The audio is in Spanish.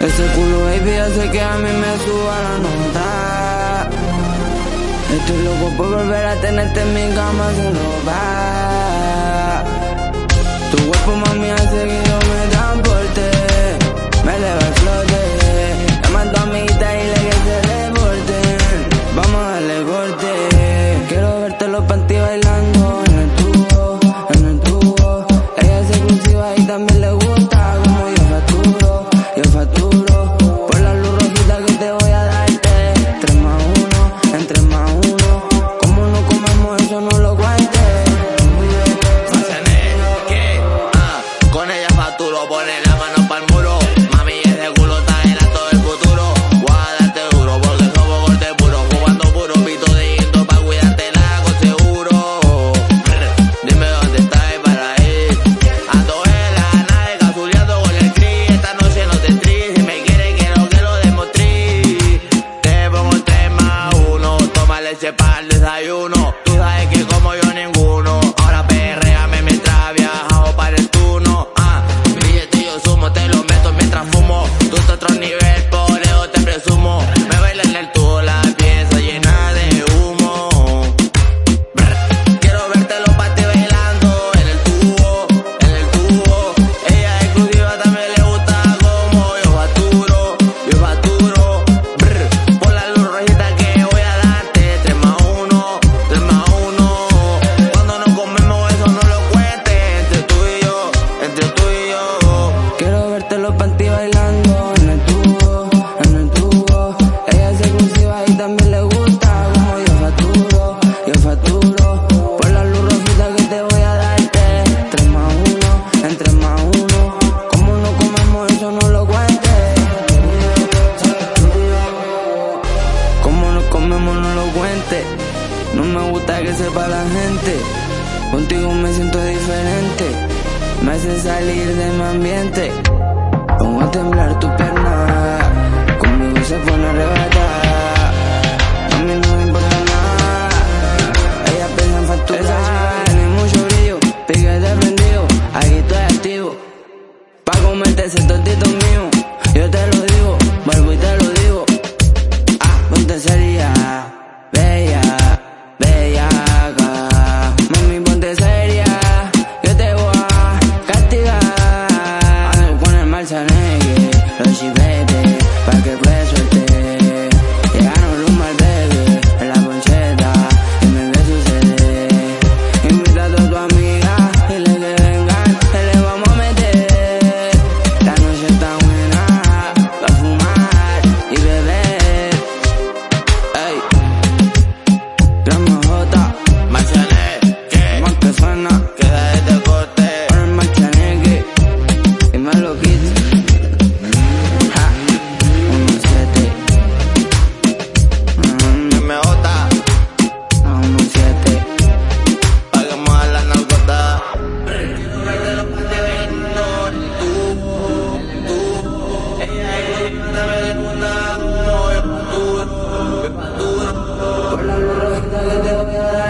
Ese culo baby hace que a mí me suba la nota. Estoy loco por volver a tenerte en mi cama sin ropa. Tu cuerpo mami hace que le gusta como yo facturo, yo facturo. Por la luz rojita que te voy a darte. Tres más uno, en tres más uno. Como no comemos eso no lo cuentes. ah, con ella facturo, pone la mano pa'l muro. Leche No me gusta que sepa la gente. Contigo me siento diferente. Me hace salir de mi ambiente. Pongo a temblar tu pierna. Conmigo se pone arrebatada. A mí no me importa nada. Ella piensa en facturar. Esa tiene mucho brillo. Piquete prendido. Aquí estoy activo. Pa' comerte ese tortito mío. Yo te lo وعلى الرحمة يدعو يا